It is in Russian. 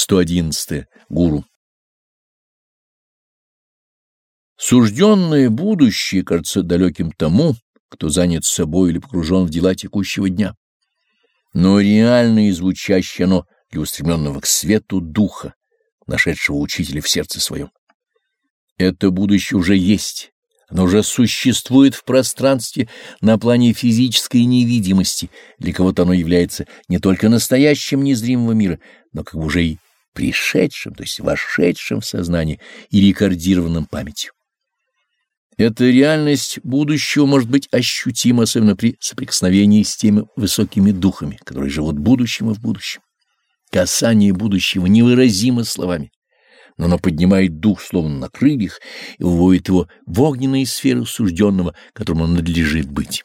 111. Гуру. Сужденное будущее кажется далеким тому, кто занят собой или погружен в дела текущего дня. Но реально и звучаще оно для устремленного к свету духа, нашедшего учителя в сердце своем. Это будущее уже есть, оно уже существует в пространстве на плане физической невидимости, для кого-то оно является не только настоящим незримого мира, но как бы уже и пришедшим, то есть вошедшим в сознание и рекордированным памятью. Эта реальность будущего может быть ощутима, особенно при соприкосновении с теми высокими духами, которые живут будущим и в будущем. Касание будущего невыразимо словами, но оно поднимает дух словно на крыльях и выводит его в огненные сферы сужденного, которому надлежит быть.